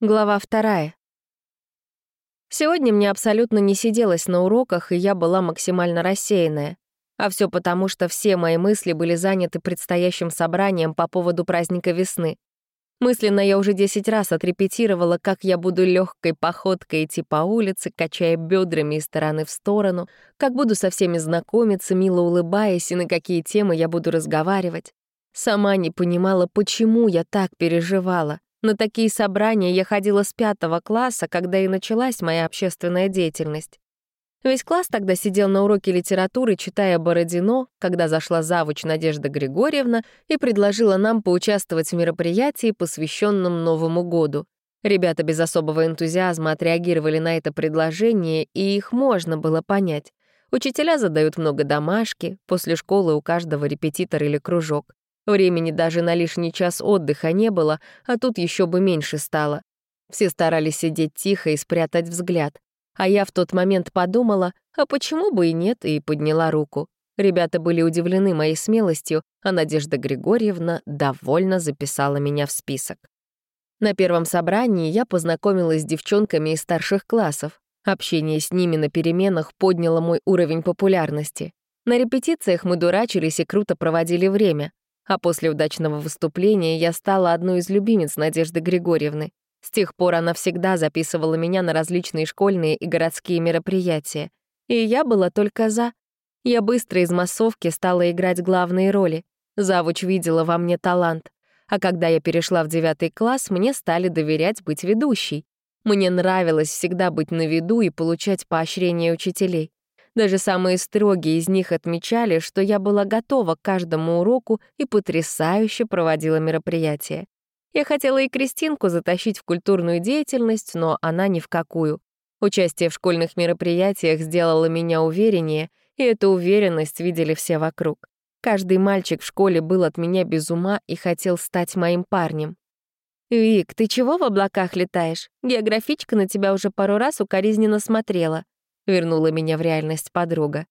Глава вторая. Сегодня мне абсолютно не сиделось на уроках, и я была максимально рассеянная. А все потому, что все мои мысли были заняты предстоящим собранием по поводу праздника весны. Мысленно я уже десять раз отрепетировала, как я буду легкой походкой идти по улице, качая бедрами из стороны в сторону, как буду со всеми знакомиться, мило улыбаясь, и на какие темы я буду разговаривать. Сама не понимала, почему я так переживала. На такие собрания я ходила с пятого класса, когда и началась моя общественная деятельность. Весь класс тогда сидел на уроке литературы, читая Бородино, когда зашла завуч Надежда Григорьевна и предложила нам поучаствовать в мероприятии, посвященном Новому году. Ребята без особого энтузиазма отреагировали на это предложение, и их можно было понять. Учителя задают много домашки, после школы у каждого репетитор или кружок. Времени даже на лишний час отдыха не было, а тут еще бы меньше стало. Все старались сидеть тихо и спрятать взгляд. А я в тот момент подумала, а почему бы и нет, и подняла руку. Ребята были удивлены моей смелостью, а Надежда Григорьевна довольно записала меня в список. На первом собрании я познакомилась с девчонками из старших классов. Общение с ними на переменах подняло мой уровень популярности. На репетициях мы дурачились и круто проводили время. А после удачного выступления я стала одной из любимец Надежды Григорьевны. С тех пор она всегда записывала меня на различные школьные и городские мероприятия. И я была только за. Я быстро из массовки стала играть главные роли. Завуч видела во мне талант. А когда я перешла в девятый класс, мне стали доверять быть ведущей. Мне нравилось всегда быть на виду и получать поощрение учителей. Даже самые строгие из них отмечали, что я была готова к каждому уроку и потрясающе проводила мероприятие. Я хотела и Кристинку затащить в культурную деятельность, но она ни в какую. Участие в школьных мероприятиях сделало меня увереннее, и эту уверенность видели все вокруг. Каждый мальчик в школе был от меня без ума и хотел стать моим парнем. «Вик, ты чего в облаках летаешь? Географичка на тебя уже пару раз укоризненно смотрела вернула меня в реальность подруга.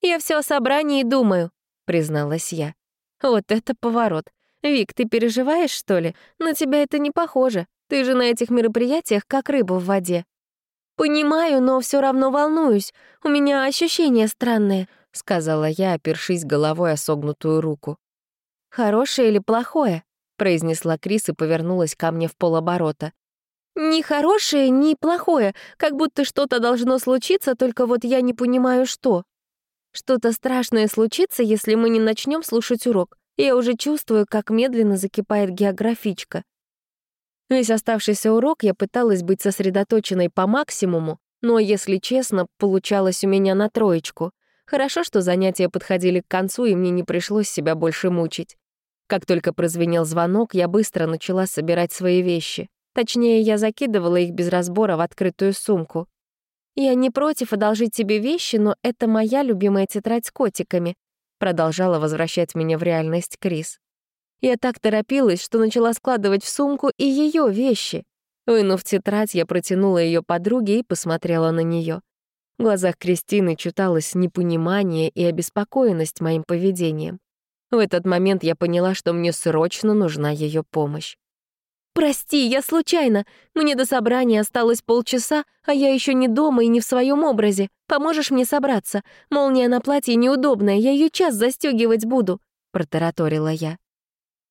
«Я все о собрании думаю», — призналась я. «Вот это поворот. Вик, ты переживаешь, что ли? На тебя это не похоже. Ты же на этих мероприятиях как рыба в воде». «Понимаю, но все равно волнуюсь. У меня ощущения странные», — сказала я, опершись головой о согнутую руку. «Хорошее или плохое?» — произнесла Крис и повернулась ко мне в полоборота. Ни хорошее, ни плохое, как будто что-то должно случиться, только вот я не понимаю, что. Что-то страшное случится, если мы не начнем слушать урок. Я уже чувствую, как медленно закипает географичка. Весь оставшийся урок я пыталась быть сосредоточенной по максимуму, но, если честно, получалось у меня на троечку. Хорошо, что занятия подходили к концу, и мне не пришлось себя больше мучить. Как только прозвенел звонок, я быстро начала собирать свои вещи. Точнее, я закидывала их без разбора в открытую сумку. «Я не против одолжить тебе вещи, но это моя любимая тетрадь с котиками», продолжала возвращать меня в реальность Крис. Я так торопилась, что начала складывать в сумку и ее вещи. Вынув тетрадь, я протянула ее подруге и посмотрела на нее. В глазах Кристины читалось непонимание и обеспокоенность моим поведением. В этот момент я поняла, что мне срочно нужна ее помощь. «Прости, я случайно. Мне до собрания осталось полчаса, а я еще не дома и не в своем образе. Поможешь мне собраться? Молния на платье неудобная, я ее час застегивать буду», — протараторила я.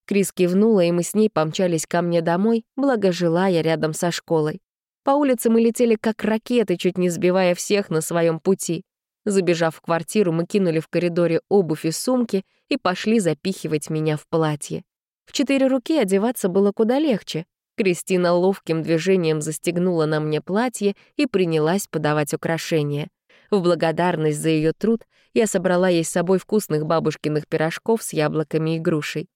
Крис кивнула, и мы с ней помчались ко мне домой, благо жила я рядом со школой. По улице мы летели как ракеты, чуть не сбивая всех на своем пути. Забежав в квартиру, мы кинули в коридоре обувь и сумки и пошли запихивать меня в платье. В четыре руки одеваться было куда легче. Кристина ловким движением застегнула на мне платье и принялась подавать украшения. В благодарность за ее труд я собрала ей с собой вкусных бабушкиных пирожков с яблоками и грушей.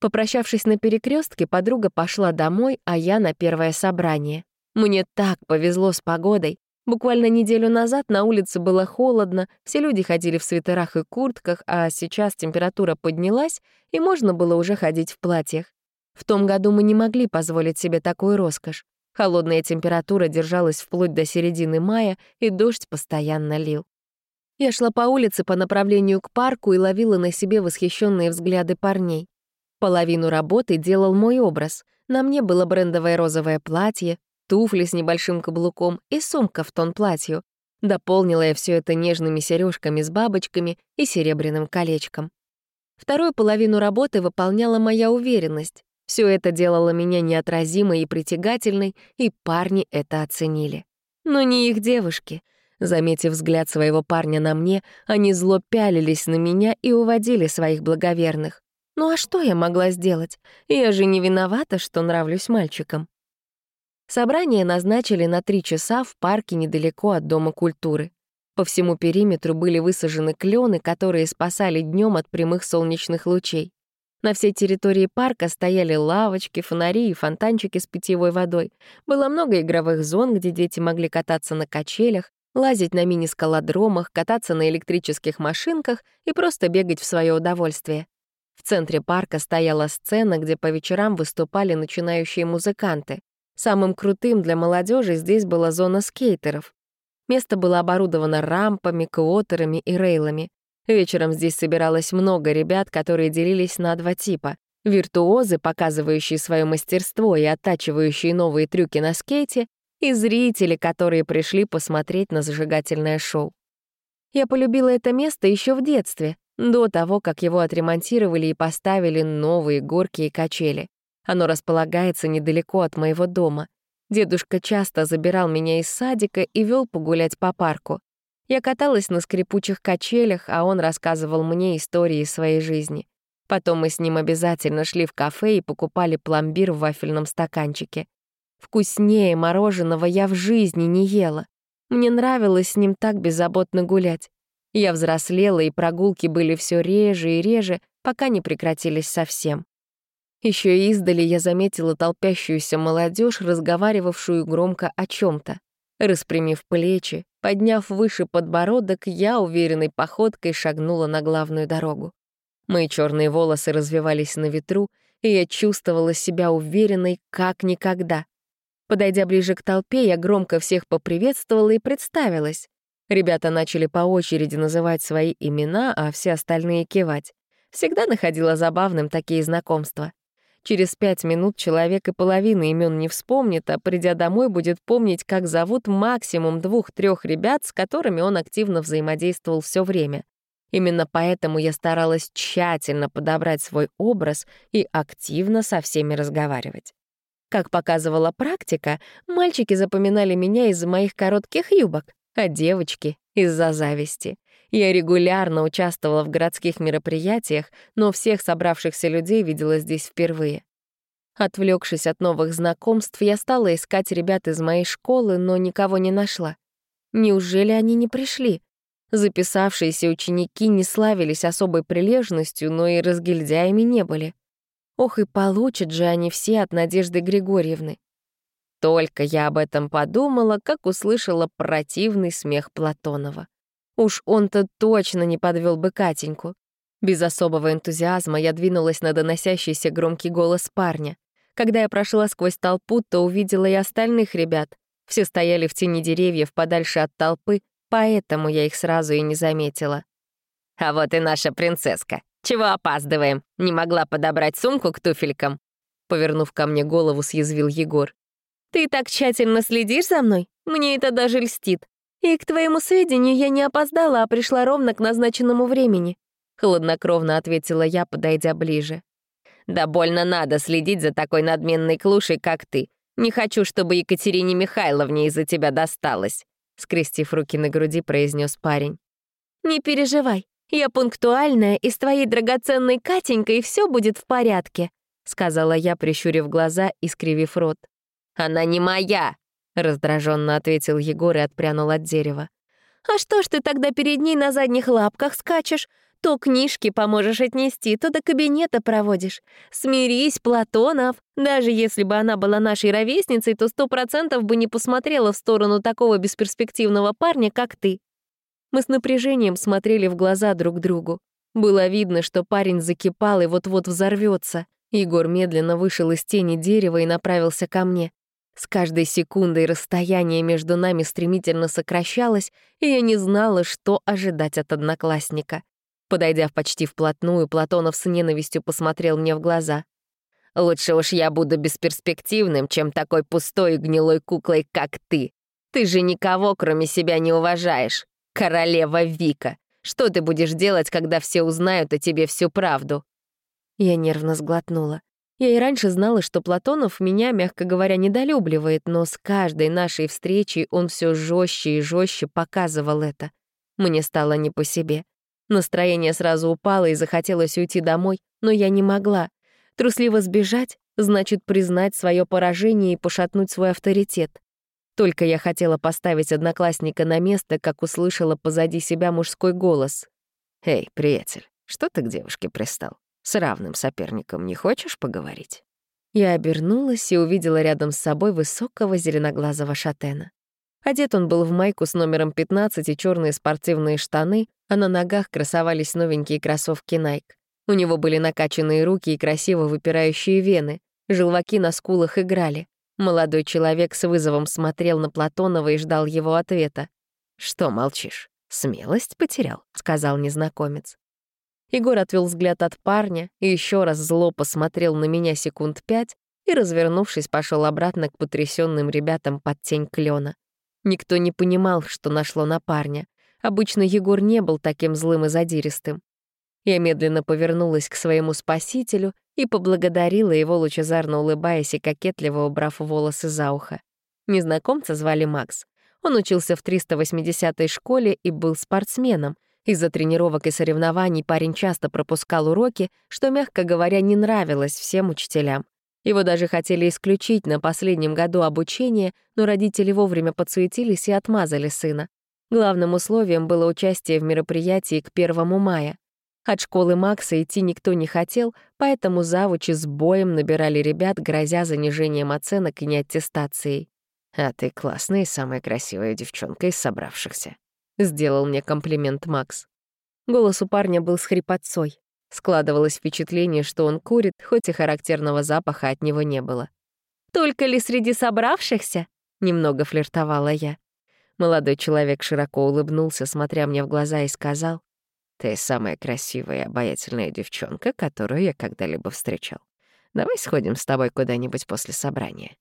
Попрощавшись на перекрестке, подруга пошла домой, а я на первое собрание. Мне так повезло с погодой. Буквально неделю назад на улице было холодно, все люди ходили в свитерах и куртках, а сейчас температура поднялась, и можно было уже ходить в платьях. В том году мы не могли позволить себе такую роскошь. Холодная температура держалась вплоть до середины мая, и дождь постоянно лил. Я шла по улице по направлению к парку и ловила на себе восхищенные взгляды парней. Половину работы делал мой образ. На мне было брендовое розовое платье, туфли с небольшим каблуком и сумка в тон платью. Дополнила я все это нежными сережками с бабочками и серебряным колечком. Вторую половину работы выполняла моя уверенность. Все это делало меня неотразимой и притягательной, и парни это оценили. Но не их девушки. Заметив взгляд своего парня на мне, они зло пялились на меня и уводили своих благоверных. Ну а что я могла сделать? Я же не виновата, что нравлюсь мальчикам. Собрание назначили на три часа в парке недалеко от Дома культуры. По всему периметру были высажены клены, которые спасали днем от прямых солнечных лучей. На всей территории парка стояли лавочки, фонари и фонтанчики с питьевой водой. Было много игровых зон, где дети могли кататься на качелях, лазить на мини-скалодромах, кататься на электрических машинках и просто бегать в свое удовольствие. В центре парка стояла сцена, где по вечерам выступали начинающие музыканты. Самым крутым для молодежи здесь была зона скейтеров. Место было оборудовано рампами, квотерами и рейлами. Вечером здесь собиралось много ребят, которые делились на два типа. Виртуозы, показывающие свое мастерство и оттачивающие новые трюки на скейте, и зрители, которые пришли посмотреть на зажигательное шоу. Я полюбила это место еще в детстве, до того, как его отремонтировали и поставили новые горки и качели. Оно располагается недалеко от моего дома. Дедушка часто забирал меня из садика и вел погулять по парку. Я каталась на скрипучих качелях, а он рассказывал мне истории своей жизни. Потом мы с ним обязательно шли в кафе и покупали пломбир в вафельном стаканчике. Вкуснее мороженого я в жизни не ела. Мне нравилось с ним так беззаботно гулять. Я взрослела, и прогулки были все реже и реже, пока не прекратились совсем. Еще издали я заметила толпящуюся молодежь, разговаривавшую громко о чем то Распрямив плечи, подняв выше подбородок, я уверенной походкой шагнула на главную дорогу. Мои черные волосы развивались на ветру, и я чувствовала себя уверенной как никогда. Подойдя ближе к толпе, я громко всех поприветствовала и представилась. Ребята начали по очереди называть свои имена, а все остальные кивать. Всегда находила забавным такие знакомства. Через пять минут человек и половины имен не вспомнит, а придя домой, будет помнить, как зовут максимум двух-трех ребят, с которыми он активно взаимодействовал все время. Именно поэтому я старалась тщательно подобрать свой образ и активно со всеми разговаривать. Как показывала практика, мальчики запоминали меня из-за моих коротких юбок, а девочки — из-за зависти. Я регулярно участвовала в городских мероприятиях, но всех собравшихся людей видела здесь впервые. Отвлекшись от новых знакомств, я стала искать ребят из моей школы, но никого не нашла. Неужели они не пришли? Записавшиеся ученики не славились особой прилежностью, но и разгильдяями не были. Ох, и получат же они все от Надежды Григорьевны. Только я об этом подумала, как услышала противный смех Платонова. Уж он-то точно не подвел бы Катеньку. Без особого энтузиазма я двинулась на доносящийся громкий голос парня. Когда я прошла сквозь толпу, то увидела и остальных ребят. Все стояли в тени деревьев подальше от толпы, поэтому я их сразу и не заметила. «А вот и наша принцесска. Чего опаздываем? Не могла подобрать сумку к туфелькам?» Повернув ко мне голову, съязвил Егор. «Ты так тщательно следишь за мной? Мне это даже льстит. И, к твоему сведению, я не опоздала, а пришла ровно к назначенному времени», — хладнокровно ответила я, подойдя ближе. «Да больно надо следить за такой надменной клушей, как ты. Не хочу, чтобы Екатерине Михайловне из-за тебя досталось», — скрестив руки на груди, произнес парень. «Не переживай, я пунктуальная, и с твоей драгоценной Катенькой все будет в порядке», — сказала я, прищурив глаза и скривив рот. «Она не моя!» — раздраженно ответил Егор и отпрянул от дерева. «А что ж ты тогда перед ней на задних лапках скачешь? То книжки поможешь отнести, то до кабинета проводишь. Смирись, Платонов. Даже если бы она была нашей ровесницей, то сто процентов бы не посмотрела в сторону такого бесперспективного парня, как ты». Мы с напряжением смотрели в глаза друг другу. Было видно, что парень закипал и вот-вот взорвется. Егор медленно вышел из тени дерева и направился ко мне. С каждой секундой расстояние между нами стремительно сокращалось, и я не знала, что ожидать от одноклассника. Подойдя почти вплотную, Платонов с ненавистью посмотрел мне в глаза. Лучше уж я буду бесперспективным, чем такой пустой и гнилой куклой, как ты. Ты же никого, кроме себя, не уважаешь. Королева Вика. Что ты будешь делать, когда все узнают о тебе всю правду?» Я нервно сглотнула. Я и раньше знала, что Платонов меня, мягко говоря, недолюбливает, но с каждой нашей встречей он все жестче и жестче показывал это. Мне стало не по себе. Настроение сразу упало и захотелось уйти домой, но я не могла. Трусливо сбежать значит признать свое поражение и пошатнуть свой авторитет. Только я хотела поставить одноклассника на место, как услышала позади себя мужской голос. «Эй, приятель, что ты к девушке пристал? С равным соперником не хочешь поговорить?» Я обернулась и увидела рядом с собой высокого зеленоглазого шатена. Одет он был в майку с номером 15 и черные спортивные штаны, а на ногах красовались новенькие кроссовки Nike. У него были накачанные руки и красиво выпирающие вены. Желваки на скулах играли. Молодой человек с вызовом смотрел на Платонова и ждал его ответа. «Что молчишь? Смелость потерял?» — сказал незнакомец. Егор отвел взгляд от парня и еще раз зло посмотрел на меня секунд пять и, развернувшись, пошел обратно к потрясенным ребятам под тень клена. Никто не понимал, что нашло на парня. Обычно Егор не был таким злым и задиристым. Я медленно повернулась к своему спасителю и поблагодарила его, лучезарно улыбаясь и кокетливо убрав волосы за ухо. Незнакомца звали Макс. Он учился в 380-й школе и был спортсменом. Из-за тренировок и соревнований парень часто пропускал уроки, что, мягко говоря, не нравилось всем учителям. Его даже хотели исключить на последнем году обучения, но родители вовремя подсуетились и отмазали сына. Главным условием было участие в мероприятии к 1 мая. От школы Макса идти никто не хотел, поэтому завучи с боем набирали ребят, грозя занижением оценок и неаттестацией. «А ты классная и самая красивая девчонка из собравшихся», — сделал мне комплимент Макс. Голос у парня был с хрипотцой. Складывалось впечатление, что он курит, хоть и характерного запаха от него не было. «Только ли среди собравшихся?» — немного флиртовала я. Молодой человек широко улыбнулся, смотря мне в глаза, и сказал, ты самая красивая и обаятельная девчонка, которую я когда-либо встречал. Давай сходим с тобой куда-нибудь после собрания».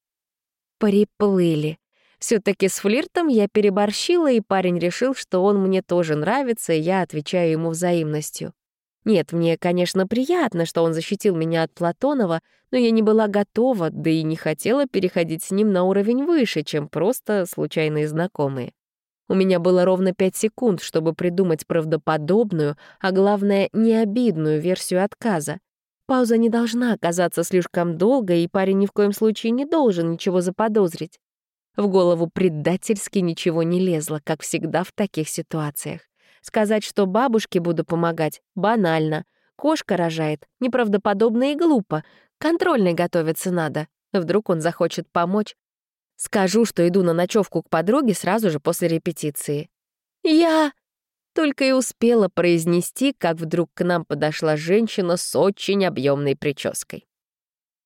Приплыли. Все таки с флиртом я переборщила, и парень решил, что он мне тоже нравится, и я отвечаю ему взаимностью. Нет, мне, конечно, приятно, что он защитил меня от Платонова, но я не была готова, да и не хотела переходить с ним на уровень выше, чем просто случайные знакомые. У меня было ровно пять секунд, чтобы придумать правдоподобную, а главное, необидную версию отказа. Пауза не должна оказаться слишком долгой, и парень ни в коем случае не должен ничего заподозрить. В голову предательски ничего не лезло, как всегда в таких ситуациях. Сказать, что бабушке буду помогать, банально. Кошка рожает, неправдоподобно и глупо. Контрольной готовиться надо. Вдруг он захочет помочь, Скажу, что иду на ночевку к подруге сразу же после репетиции. Я только и успела произнести, как вдруг к нам подошла женщина с очень объемной прической.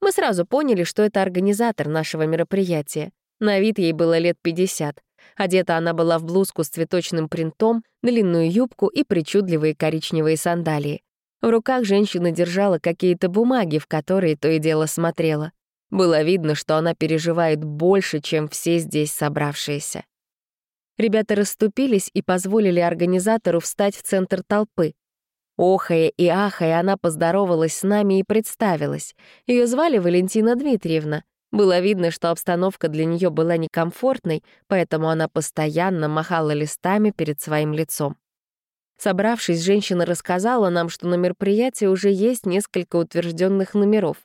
Мы сразу поняли, что это организатор нашего мероприятия. На вид ей было лет 50. Одета она была в блузку с цветочным принтом, длинную юбку и причудливые коричневые сандалии. В руках женщина держала какие-то бумаги, в которые то и дело смотрела. Было видно, что она переживает больше, чем все здесь собравшиеся. Ребята расступились и позволили организатору встать в центр толпы. Охая и ахая, она поздоровалась с нами и представилась. Ее звали Валентина Дмитриевна. Было видно, что обстановка для нее была некомфортной, поэтому она постоянно махала листами перед своим лицом. Собравшись, женщина рассказала нам, что на мероприятии уже есть несколько утвержденных номеров.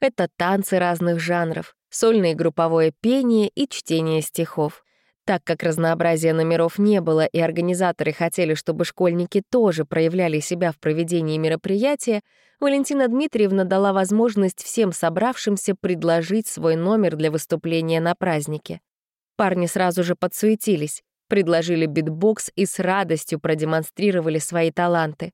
Это танцы разных жанров, сольное и групповое пение и чтение стихов. Так как разнообразия номеров не было, и организаторы хотели, чтобы школьники тоже проявляли себя в проведении мероприятия, Валентина Дмитриевна дала возможность всем собравшимся предложить свой номер для выступления на празднике. Парни сразу же подсуетились, предложили битбокс и с радостью продемонстрировали свои таланты.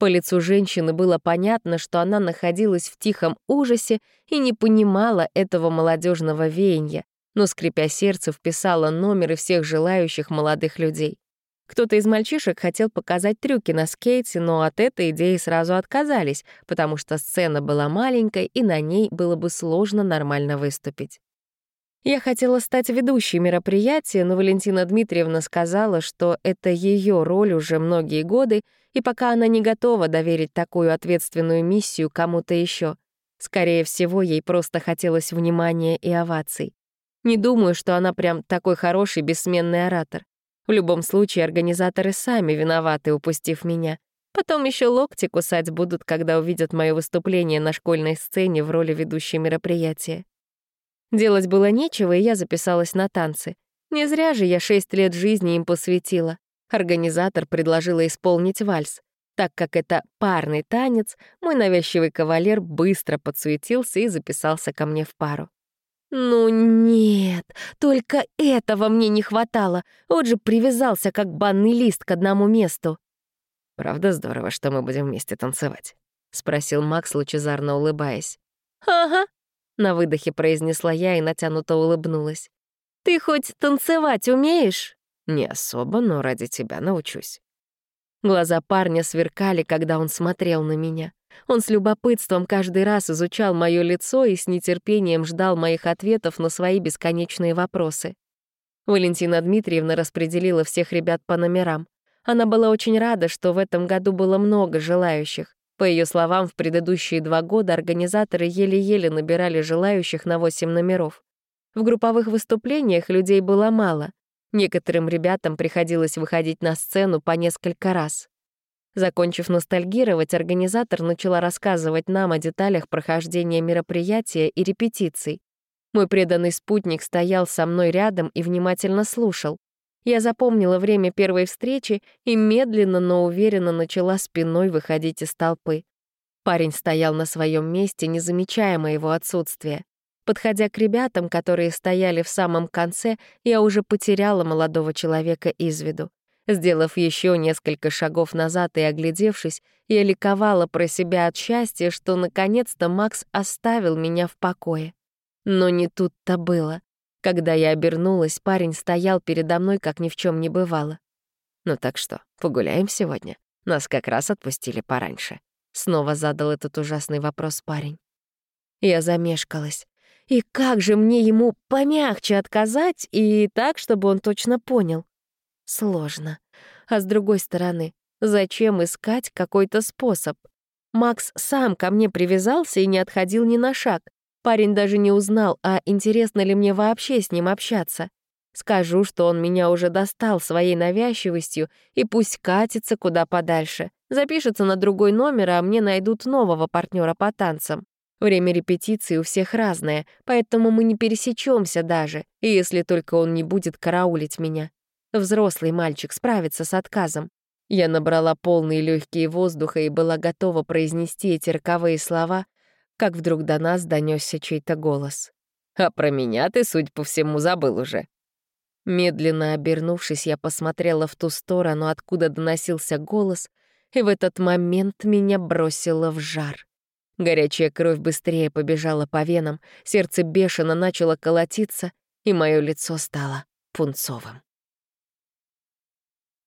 По лицу женщины было понятно, что она находилась в тихом ужасе и не понимала этого молодежного веяния, но, скрипя сердце, вписала номеры всех желающих молодых людей. Кто-то из мальчишек хотел показать трюки на скейте, но от этой идеи сразу отказались, потому что сцена была маленькой, и на ней было бы сложно нормально выступить. Я хотела стать ведущей мероприятия, но Валентина Дмитриевна сказала, что это ее роль уже многие годы, и пока она не готова доверить такую ответственную миссию кому-то еще. Скорее всего, ей просто хотелось внимания и оваций. Не думаю, что она прям такой хороший бессменный оратор. В любом случае, организаторы сами виноваты, упустив меня. Потом еще локти кусать будут, когда увидят мое выступление на школьной сцене в роли ведущей мероприятия. Делать было нечего, и я записалась на танцы. Не зря же я шесть лет жизни им посвятила. Организатор предложила исполнить вальс. Так как это парный танец, мой навязчивый кавалер быстро подсуетился и записался ко мне в пару. «Ну нет, только этого мне не хватало. Вот же привязался, как банный лист, к одному месту». «Правда здорово, что мы будем вместе танцевать?» — спросил Макс, лучезарно улыбаясь. «Ага, на выдохе произнесла я и натянуто улыбнулась. «Ты хоть танцевать умеешь?» «Не особо, но ради тебя научусь». Глаза парня сверкали, когда он смотрел на меня. Он с любопытством каждый раз изучал мое лицо и с нетерпением ждал моих ответов на свои бесконечные вопросы. Валентина Дмитриевна распределила всех ребят по номерам. Она была очень рада, что в этом году было много желающих. По ее словам, в предыдущие два года организаторы еле-еле набирали желающих на восемь номеров. В групповых выступлениях людей было мало. Некоторым ребятам приходилось выходить на сцену по несколько раз. Закончив ностальгировать, организатор начала рассказывать нам о деталях прохождения мероприятия и репетиций. Мой преданный спутник стоял со мной рядом и внимательно слушал. Я запомнила время первой встречи и медленно, но уверенно начала спиной выходить из толпы. Парень стоял на своем месте, не замечая моего отсутствия. Подходя к ребятам, которые стояли в самом конце, я уже потеряла молодого человека из виду. Сделав еще несколько шагов назад и оглядевшись, я ликовала про себя от счастья, что наконец-то Макс оставил меня в покое. Но не тут-то было. Когда я обернулась, парень стоял передо мной, как ни в чем не бывало. «Ну так что, погуляем сегодня? Нас как раз отпустили пораньше». Снова задал этот ужасный вопрос парень. Я замешкалась. И как же мне ему помягче отказать и так, чтобы он точно понял? Сложно. А с другой стороны, зачем искать какой-то способ? Макс сам ко мне привязался и не отходил ни на шаг. Парень даже не узнал, а интересно ли мне вообще с ним общаться. Скажу, что он меня уже достал своей навязчивостью, и пусть катится куда подальше. Запишется на другой номер, а мне найдут нового партнера по танцам. Время репетиции у всех разное, поэтому мы не пересечемся даже, если только он не будет караулить меня. Взрослый мальчик справится с отказом. Я набрала полные легкие воздуха и была готова произнести эти роковые слова, как вдруг до нас донесся чей-то голос. «А про меня ты, судя по всему, забыл уже». Медленно обернувшись, я посмотрела в ту сторону, откуда доносился голос, и в этот момент меня бросило в жар. Горячая кровь быстрее побежала по венам, сердце бешено начало колотиться, и мое лицо стало пунцовым.